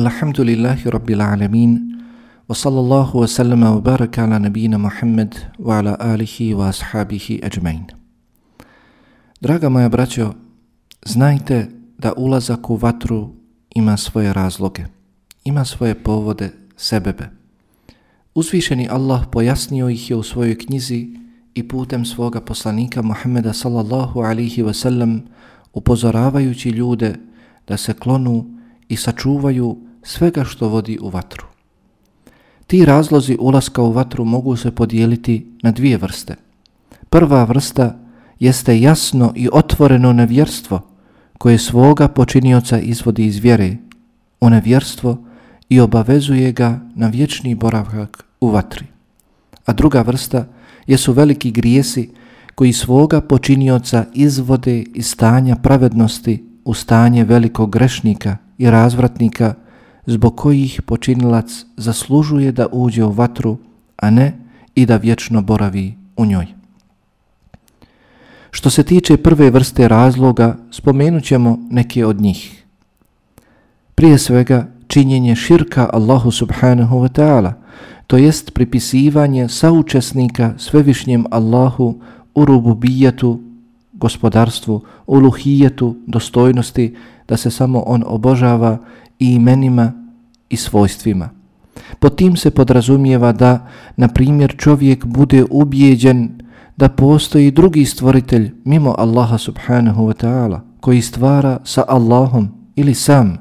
Alhamdulillahi Rabbil Alamin wa sallallahu wa sallama wa baraka ala nabina Muhammad wa ala alihi wa ashabihi ajmain. Draga moja braćo, znajte da ulazak u vatru ima svoje razloge, ima svoje povode, sebebe. Uzvišeni Allah pojasnio ih je u svojoj knjizi i putem svoga poslanika Muhammeda sallallahu alihi wa sallam upozoravajući ljude da se klonu i sačuvaju svega što vodi u vatru. Ti razlozi ulaska u vatru mogu se podijeliti na dvije vrste. Prva vrsta jeste jasno i otvoreno nevjerstvo koje svoga počinioca izvodi iz vjere u nevjerstvo i obavezuje ga na vječni boravak u vatri. A druga vrsta jesu veliki grijesi koji svoga počinioca izvode iz stanja pravednosti u stanje velikog grešnika i razvratnika zbog kojih počinilac zaslužuje da uđe u vatru, a ne i da vječno boravi u njoj. Što se tiče prve vrste razloga, spomenut ćemo neke od njih. Prije svega, činjenje širka Allahu subhanahu wa ta'ala, to jest pripisivanje saučesnika svevišnjem Allahu u rububijetu, gospodarstvu, uluhijetu, dostojnosti, da se samo on obožava i imenima i svojstvima. Po tim se podrazumijeva da, na primjer, čovjek bude ubijeđen da postoji drugi stvoritelj mimo Allaha subhanahu wa ta'ala, koji stvara sa Allahom ili sam,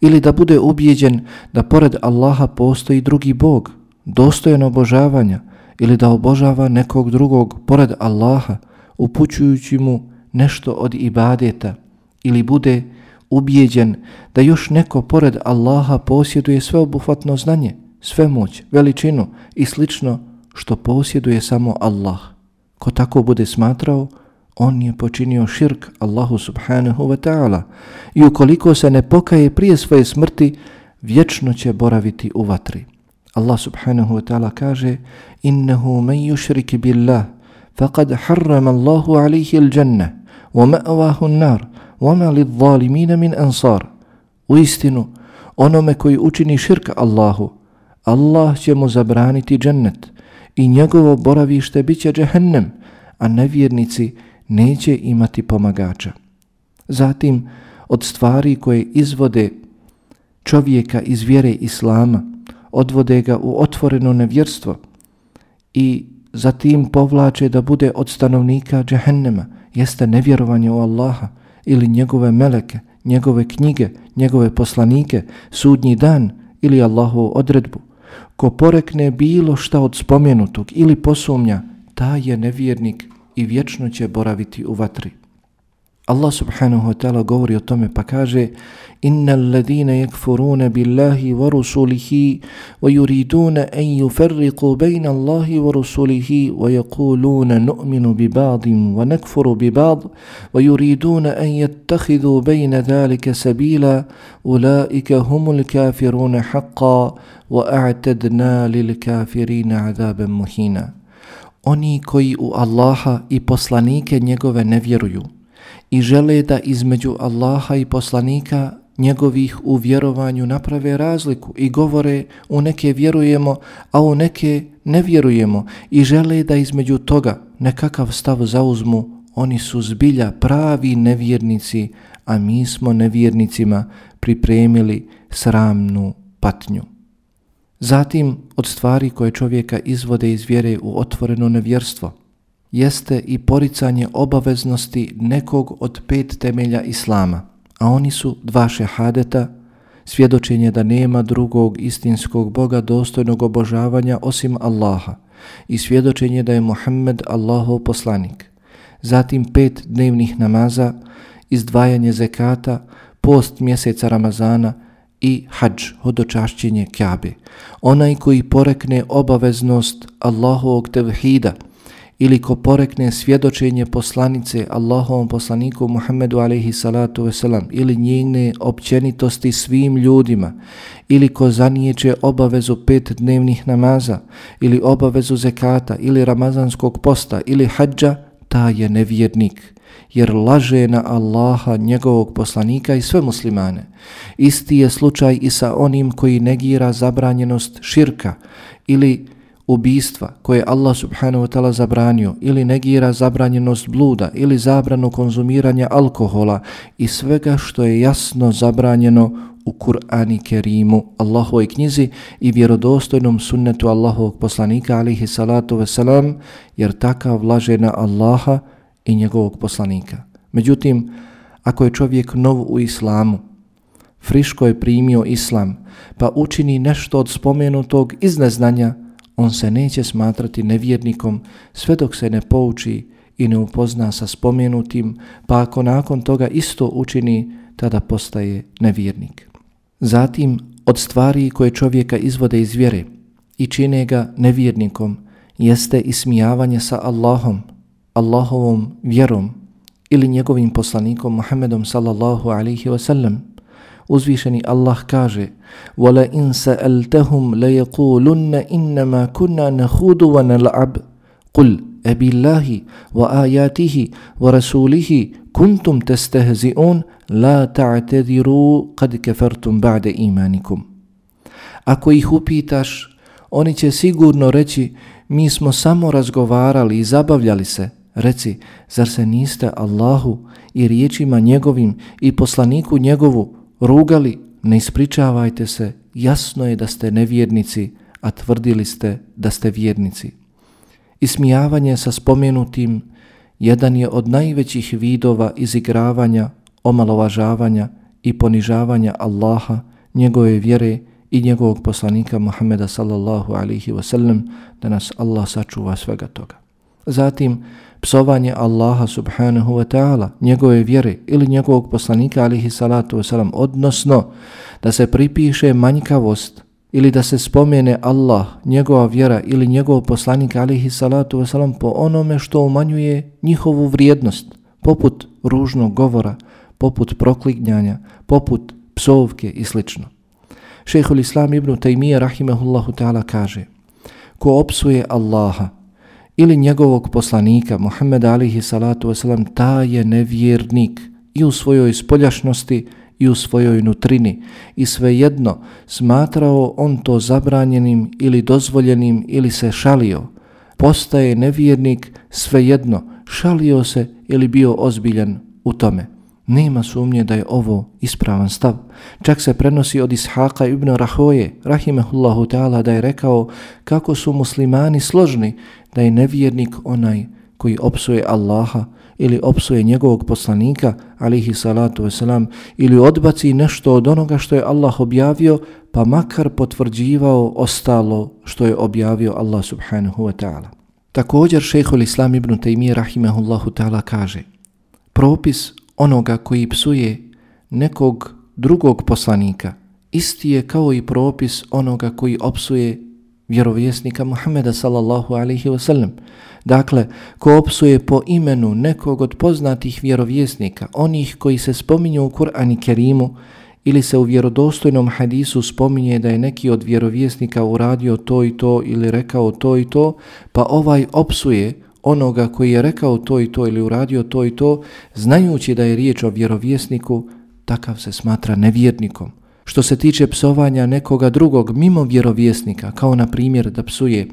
ili da bude ubijeđen da pored Allaha postoji drugi Bog, dostojen obožavanja, ili da obožava nekog drugog pored Allaha, upućujući mu nešto od ibadeta, ili bude ubijeđen da još neko pored Allaha posjeduje sveobuhvatno znanje, svemoć, veličinu i slično što posjeduje samo Allah. Ko tako bude smatrao, on je počinio širk Allahu subhanahu wa ta'ala i ukoliko se ne pokaje prije svoje smrti, vječno će boraviti u vatri. Allah subhanahu wa ta'ala kaže Innehu men yushrik billah faqad harrama Allahu alihi il-jannah wa ma'vahu nar وَمَا لِلظَّالِمِينَ مِنْ أَنصَارِ U istinu, onome koji učini širk Allahu, Allah će mu zabraniti džennet i njegovo boravište bit će džehennem, a nevjernici neće imati pomagača. Zatim, od stvari koje izvode čovjeka iz vjere Islama, odvode ga u otvoreno nevjerstvo i zatim povlače da bude od stanovnika džehennema, jeste nevjerovanje u Allaha, ili njegove meleke, njegove knjige, njegove poslanike, sudnji dan ili Allahovu odredbu. Ko porekne bilo šta od spomenutog ili posumnja, ta je nevjernik i vječno će boraviti u vatri. Allah subhanahu wa ta'ala govori o tome pa kaže Inna alladhina yakfuruna billahi wa rusulihi wa yuriduna an yufarriqu bayna Allahi wa rusulihi wa yaquluna nu'minu bi ba'din wa nakfuru bi ba'd wa yuriduna an yattakhidhu bayna dhalika sabila ulaika humul kafiruna haqqan wa a'tadna lil kafirina 'adaban muhina Oni koji u Allaha i poslanike njegove ne vjeruju i žele da između Allaha i poslanika njegovih u vjerovanju naprave razliku i govore u neke vjerujemo, a u neke ne vjerujemo i žele da između toga nekakav stav zauzmu, oni su zbilja pravi nevjernici, a mi smo nevjernicima pripremili sramnu patnju. Zatim, od stvari koje čovjeka izvode iz vjere u otvoreno nevjerstvo – jeste i poricanje obaveznosti nekog od pet temelja Islama, a oni su dva šehadeta, svjedočenje da nema drugog istinskog Boga dostojnog obožavanja osim Allaha i svjedočenje da je Muhammed Allahov poslanik. Zatim pet dnevnih namaza, izdvajanje zekata, post mjeseca Ramazana i hađ, hodočašćenje Kjabe. Onaj koji porekne obaveznost Allahovog tevhida, ili ko porekne svjedočenje poslanice Allahovom poslaniku Muhammedu alaihi salatu wasalam ili njene općenitosti svim ljudima ili ko zaniječe obavezu pet dnevnih namaza ili obavezu zekata ili ramazanskog posta ili hađa, ta je nevjernik, jer laže na Allaha, njegovog poslanika i sve muslimane. Isti je slučaj i sa onim koji negira zabranjenost širka ili ubistva koje Allah subhanahu wa ta'ala zabranio ili negira zabranjenost bluda ili zabranu konzumiranja alkohola i svega što je jasno zabranjeno u Kur'ani Kerimu, Allahovoj knjizi i vjerodostojnom sunnetu Allahovog poslanika alihi salatu wasalam, jer takav laže na Allaha i njegovog poslanika. Međutim, ako je čovjek nov u islamu, friško je primio islam, pa učini nešto od spomenutog iz neznanja, on se neće smatrati nevjernikom sve dok se ne pouči i ne upozna sa spomenutim, pa ako nakon toga isto učini, tada postaje nevjernik. Zatim, od stvari koje čovjeka izvode iz vjere i čine ga nevjernikom, jeste ismijavanje sa Allahom, Allahovom vjerom ili njegovim poslanikom Muhammedom sallallahu alaihi wasallam. Uzvišeni Allah kaže وَلَا إِنْ سَأَلْتَهُمْ لَيَقُولُنَّ إِنَّمَا كُنَّا نَخُودُ وَنَلْعَبْ قُلْ أَبِي اللَّهِ وَآيَاتِهِ وَرَسُولِهِ كُنْتُمْ تَسْتَهْزِئُونَ لَا تَعْتَذِرُوا قَدْ كَفَرْتُمْ بَعْدَ إِيمَانِكُمْ Ako ih upitaš, oni će sigurno reći mi smo samo razgovarali i zabavljali se. Reci, zar se niste Allahu i riječima njegovim i poslaniku njegovu rugali, ne ispričavajte se, jasno je da ste nevjernici, a tvrdili ste da ste vjernici. Ismijavanje sa spomenutim jedan je od najvećih vidova izigravanja, omalovažavanja i ponižavanja Allaha, njegove vjere i njegovog poslanika Muhammeda sallallahu alihi wasallam, da nas Allah sačuva svega toga. Zatim, psovanje Allaha subhanahu wa ta'ala, njegove vjere ili njegovog poslanika alihi salatu wasalam, odnosno da se pripiše manjkavost ili da se spomene Allah, njegova vjera ili njegov poslanik alihi salatu wasalam po onome što umanjuje njihovu vrijednost, poput ružnog govora, poput proklignjanja, poput psovke i sl. Šehul Islam ibn Taymiye rahimahullahu ta'ala kaže Ko opsuje Allaha, ili njegovog poslanika Muhammed alihi salatu wasalam, ta je nevjernik i u svojoj spoljašnosti i u svojoj nutrini i svejedno smatrao on to zabranjenim ili dozvoljenim ili se šalio. Postaje nevjernik svejedno, šalio se ili bio ozbiljan u tome. Nema sumnje da je ovo ispravan stav. Čak se prenosi od Ishaqa ibn Rahoje, rahimehullahu ta'ala, da je rekao kako su muslimani složni da je nevjernik onaj koji opsuje Allaha ili opsuje njegovog poslanika, alihi salatu wasalam, ili odbaci nešto od onoga što je Allah objavio, pa makar potvrđivao ostalo što je objavio Allah subhanahu wa ta'ala. Također šehhul Islam ibn Taymiye rahimahullahu ta'ala kaže propis onoga koji psuje nekog drugog poslanika isti je kao i propis onoga koji opsuje vjerovjesnika Muhammeda sallallahu alaihi wasallam. Dakle, ko opsuje po imenu nekog od poznatih vjerovjesnika, onih koji se spominju u Kur'ani Kerimu, ili se u vjerodostojnom hadisu spominje da je neki od vjerovjesnika uradio to i to ili rekao to i to, pa ovaj opsuje onoga koji je rekao to i to ili uradio to i to, znajući da je riječ o vjerovjesniku, takav se smatra nevjernikom. Što se tiče psovanja nekoga drugog mimo vjerovjesnika, kao na primjer da psuje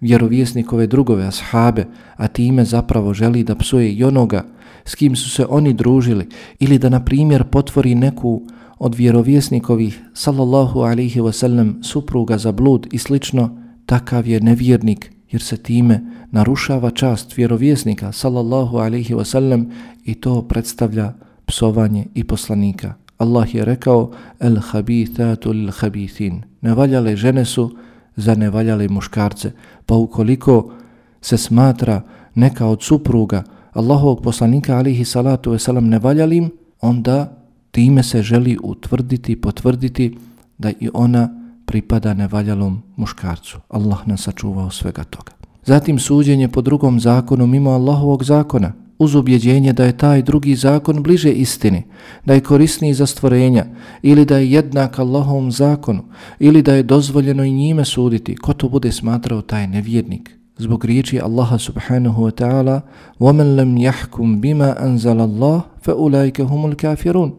vjerovjesnikove drugove ashabe, a time zapravo želi da psuje i onoga s kim su se oni družili, ili da na primjer potvori neku od vjerovjesnikovih sallallahu alihi wasallam supruga za blud i slično, takav je nevjernik jer se time narušava čast vjerovjesnika sallallahu alaihi wasallam i to predstavlja psovanje i poslanika. Allah je rekao el habithatu lil habithin. Nevaljale žene su za nevaljale muškarce. Pa ukoliko se smatra neka od supruga Allahovog poslanika alihi salatu wasalam nevaljalim, onda time se želi utvrditi, potvrditi da i ona pripada nevaljalom muškarcu. Allah nas sačuvao svega toga. Zatim suđenje po drugom zakonu mimo Allahovog zakona, uz ubjeđenje da je taj drugi zakon bliže istini, da je korisniji za stvorenja, ili da je jednak Allahovom zakonu, ili da je dozvoljeno i njime suditi, ko to bude smatrao taj nevjednik. zbog riječi Allaha subhanahu wa ta'ala وَمَنْ لَمْ يَحْكُمْ بِمَا أَنْزَلَ اللَّهِ فَأُولَيْكَ هُمُ الْكَافِرُونَ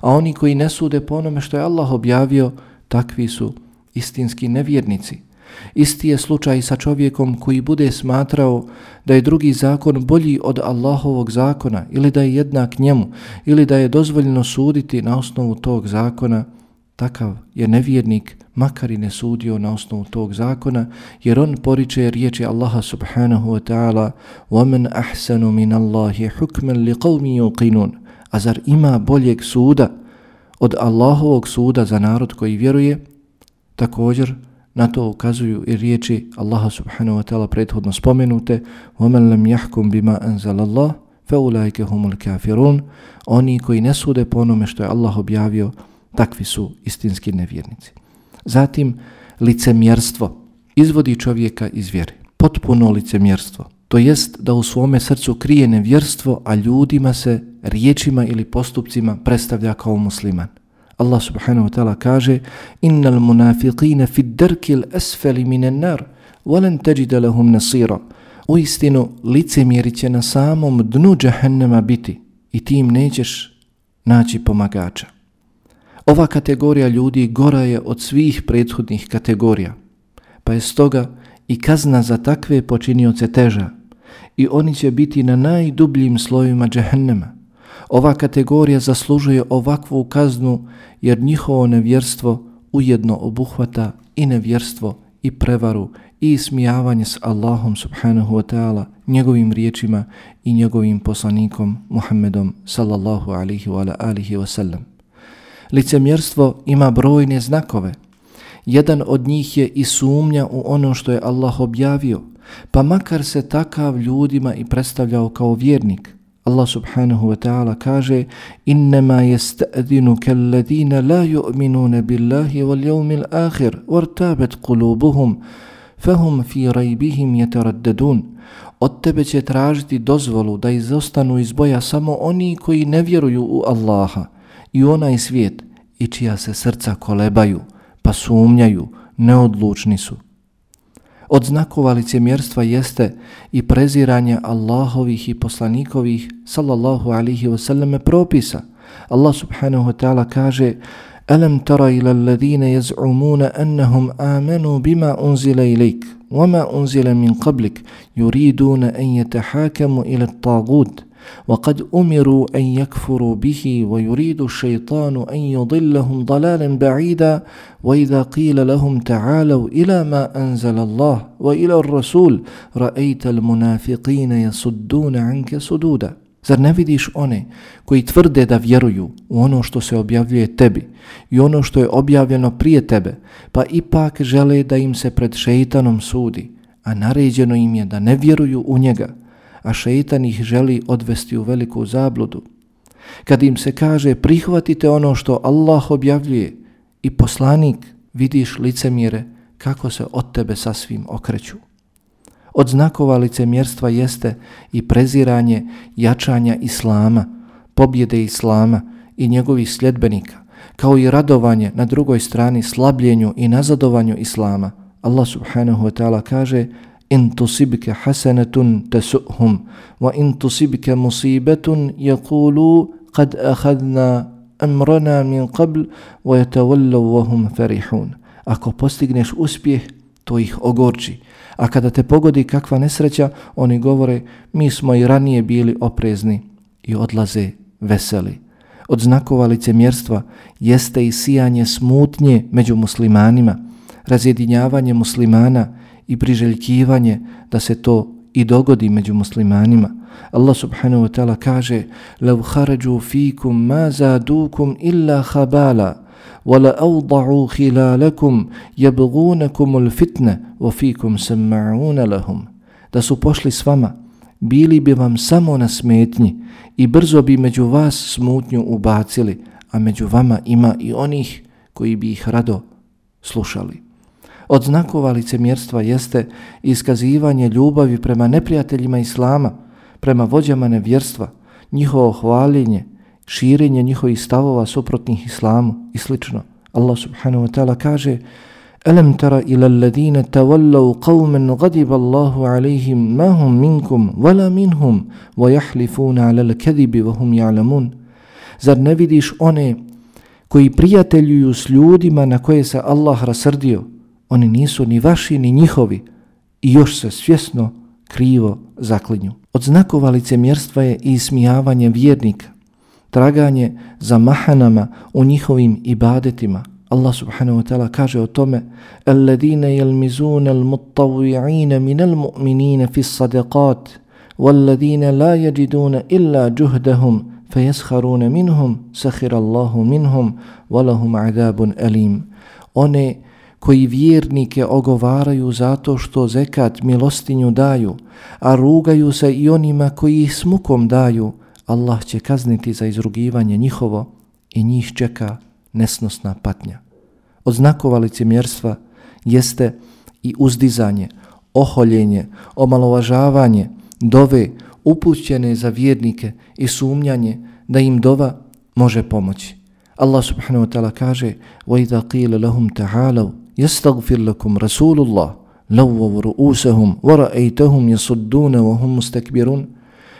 A oni koji ne sude po onome što je Allah objavio, takvi su istinski nevjernici. Isti je slučaj sa čovjekom koji bude smatrao da je drugi zakon bolji od Allahovog zakona ili da je jednak njemu ili da je dozvoljeno suditi na osnovu tog zakona, takav je nevjernik makar i ne sudio na osnovu tog zakona, jer on poriče riječi Allaha subhanahu wa ta'ala وَمَنْ أَحْسَنُ مِنَ اللَّهِ حُكْمًا لِقَوْمِ يُقِنُونَ A zar ima boljeg suda od Allahovog suda za narod koji vjeruje? Također, na to ukazuju i riječi Allaha subhanahu wa ta'ala prethodno spomenute وَمَنْ لَمْ يَحْكُمْ بِمَا أَنْزَلَ اللَّهِ فَأُولَيْكَ هُمُ الْكَافِرُونَ Oni koji ne sude po onome što je Allah objavio, takvi su istinski nevjernici. Zatim, licemjerstvo izvodi čovjeka iz vjere. Potpuno licemjerstvo. To jest da u svome srcu krije nevjerstvo, a ljudima se riječima ili postupcima predstavlja kao musliman. Allah subhanahu wa ta'ala kaže Innal munafiqina fi darkil asfali minan nar walan tajida lahum nasira U istinu licemjeri će na samom dnu džahennema biti i tim nećeš naći pomagača. Ova kategorija ljudi gora je od svih prethodnih kategorija, pa je stoga i kazna za takve počinioce teža i oni će biti na najdubljim slojima džehennema. Ova kategorija zaslužuje ovakvu kaznu jer njihovo nevjerstvo ujedno obuhvata i nevjerstvo i prevaru i smijavanje s Allahom subhanahu wa ta'ala, njegovim riječima i njegovim poslanikom Muhammedom sallallahu alihi wa alihi wa sallam. Licemjerstvo ima brojne znakove. Jedan od njih je i sumnja u ono što je Allah objavio, pa makar se takav ljudima i predstavljao kao vjernik. Allah subhanahu wa ta'ala kaže Innama jestadinu kelladina la yu'minuna billahi wal yawmil akhir wartabat qulubuhum fahum fi rajbihim yataraddadun Od tebe će tražiti dozvolu da izostanu iz boja samo oni koji ne vjeruju u Allaha i onaj svijet i čija se srca kolebaju, pa sumnjaju, neodlučni su od znakova licemjerstva jeste i preziranje Allahovih i poslanikovih sallallahu alihi wasallam propisa. Allah subhanahu wa ta'ala kaže Alam tara ila alladhina yaz'umuna annahum amanu bima unzila ilayk wama unzila min qablik yuriduna an yatahakamu ila at-tagut وقد أمروا أن يكفروا به ويريد الشيطان أن يضلهم ضلالا بعيدا وإذا قيل لهم تعالوا إلى ما أنزل الله وإلى الرسول رأيت المنافقين يصدون عنك سدودا Zar ne vidiš one koji tvrde da vjeruju u ono što se objavljuje tebi i ono što je objavljeno prije tebe, pa ipak žele da im se pred šeitanom sudi, a naređeno im je da ne vjeruju u njega, a šeitan ih želi odvesti u veliku zabludu. Kad im se kaže prihvatite ono što Allah objavljuje i poslanik, vidiš licemjere kako se od tebe sasvim okreću. Od znakova licemjerstva jeste i preziranje jačanja Islama, pobjede Islama i njegovih sljedbenika, kao i radovanje na drugoj strani slabljenju i nazadovanju Islama. Allah subhanahu wa ta'ala kaže in tusibke hasanatun tasuhum wa in tusibke musibetun yakulu kad ahadna amrana min qabl wa yatawallaw wahum farihun. Ako postigneš uspjeh to ih ogorči. A kada te pogodi kakva nesreća oni govore mi smo i ranije bili oprezni i odlaze veseli. Od znakova licemjerstva jeste i sijanje smutnje među muslimanima. Razjedinjavanje muslimana i priželjkivanje da se to i dogodi među muslimanima. Allah subhanahu wa ta'ala kaže لَوْ خَرَجُوا فِيكُمْ مَا زَادُوكُمْ إِلَّا خَبَالًا وَلَا أَوْضَعُوا خِلَالَكُمْ يَبْغُونَكُمُ الْفِتْنَ وَفِيكُمْ سَمَّعُونَ لَهُمْ Da su pošli s vama, bili bi vam samo na smetnji i brzo bi među vas smutnju ubacili, a među vama ima i onih koji bi ih rado slušali. Od znakova licemjerstva jeste iskazivanje ljubavi prema neprijateljima Islama, prema vođama nevjerstva, njihovo hvaljenje, širenje njihovih stavova suprotnih Islamu i slično. Allah subhanahu wa ta'ala kaže Alam tara ila alladhina tawallaw qauman ghadiba Allahu alayhim ma hum minkum wala minhum wa yahlifuna ala al-kadhibi wa hum ya'lamun Zar ne vidiš one koji prijateljuju s ljudima na koje se Allah rasrdio oni nisu ni vaši ni njihovi i još se svjesno krivo zaklinju Od znakova licemjerstva je i smijavanje vjernika traganje za mahanama u njihovim ibadetima Allah subhanahu wa ta'ala kaže o tome الَّذِينَ يَلْمِزُونَ الْمُطَّوِعِينَ مِنَ الْمُؤْمِنِينَ فِي الصَّدَقَاتِ وَالَّذِينَ لَا يَجِدُونَ إِلَّا جُهْدَهُمْ فَيَسْخَرُونَ مِنْهُمْ سَخِرَ اللَّهُ مِنْهُمْ وَلَهُمْ عَذَابٌ أَلِيمٌ One koji vjernike ogovaraju zato što zekat milostinju daju, a rugaju se i onima koji ih smukom daju, Allah će kazniti za izrugivanje njihovo i njih čeka nesnosna patnja. Od znakova licemjerstva jeste i uzdizanje, oholjenje, omalovažavanje, dove upućene za vjernike i sumnjanje da im dova može pomoći. Allah subhanahu wa ta'ala kaže وَإِذَا قِيلَ لَهُمْ تَعَالَوْ يَسْتَغْفِرْ لَكُمْ رَسُولُ اللَّهِ لَوَّوْ رُؤُوسَهُمْ وَرَأَيْتَهُمْ يَسُدُّونَ وَهُمْ مُسْتَكْبِرُونَ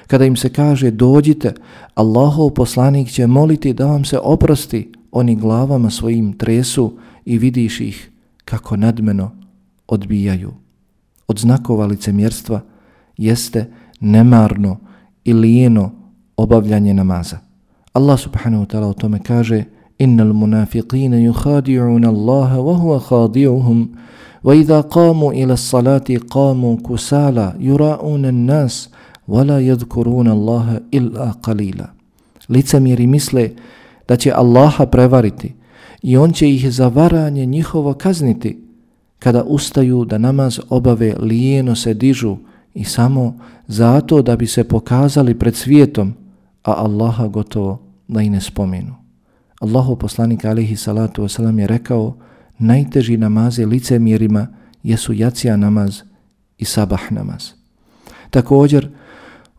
Kada im se kaže dođite, Allahov poslanik će moliti da vam se oprosti, oni glavama svojim tresu i vidiš ih kako nadmeno odbijaju. Od znakova licemjerstva jeste nemarno i lijeno obavljanje namaza. Allah subhanahu wa ta'ala o tome kaže Innal munafiqina yukhadi'una Allaha wa huwa khadi'uhum wa idha qamu ila salati qamu kusala yura'una an-nas wa la yadhkuruna Allaha illa qalila. Licemjeri misle da će Allaha prevariti i on će ih za varanje njihovo kazniti kada ustaju da namaz obave lijeno se dižu i samo zato da bi se pokazali pred svijetom, a Allaha gotovo da i ne spomenu. Allahu poslanik alihi salatu wasalam je rekao najteži namaze licemjerima jesu jacija namaz i sabah namaz. Također,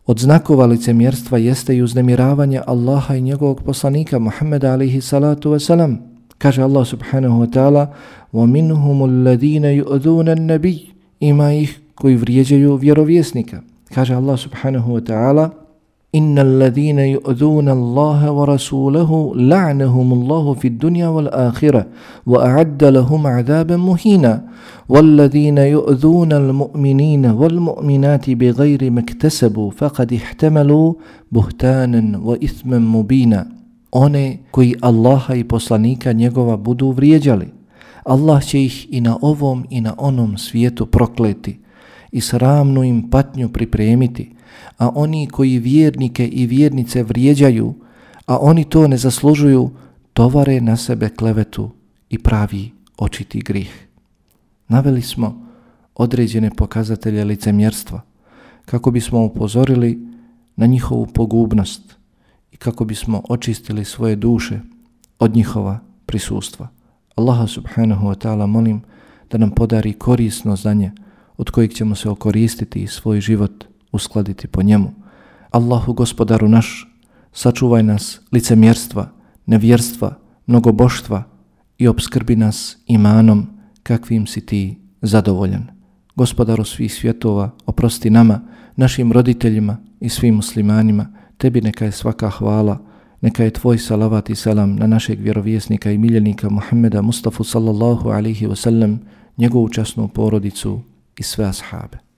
Od znakova licemjerstva jeste i uznemiravanje Allaha i njegovog poslanika Muhammeda alaihi salatu wasalam. Kaže Allah subhanahu wa ta'ala وَمِنْهُمُ الَّذِينَ يُؤْذُونَ النَّبِيِّ Ima ih koji vrijeđaju vjerovjesnika. Kaže Allah subhanahu wa ta'ala إن الذين يؤذون الله ورسوله لعنهم الله في الدنيا والآخرة وأعد لهم عذابا مهينا والذين يؤذون المؤمنين والمؤمنات بغير ما اكتسبوا فقد احتملوا بهتانا وإثما مبينا one koji Allaha i poslanika njegova budu vrijeđali. Allah će ih i na ovom i na onom svijetu prokleti i sramnu im patnju pripremiti a oni koji vjernike i vjernice vrijeđaju, a oni to ne zaslužuju, tovare na sebe klevetu i pravi očiti grih. Naveli smo određene pokazatelje licemjerstva kako bismo upozorili na njihovu pogubnost i kako bismo očistili svoje duše od njihova prisustva. Allaha subhanahu wa ta'ala molim da nam podari korisno znanje od kojeg ćemo se okoristiti i svoj život uskladiti po njemu. Allahu gospodaru naš, sačuvaj nas licemjerstva, nevjerstva, mnogoboštva i obskrbi nas imanom kakvim si ti zadovoljan. Gospodaru svih svjetova, oprosti nama, našim roditeljima i svim muslimanima, tebi neka je svaka hvala, neka je tvoj salavat i salam na našeg vjerovjesnika i miljenika Muhammeda Mustafa sallallahu alihi wasallam, njegovu časnu porodicu i sve ashabe.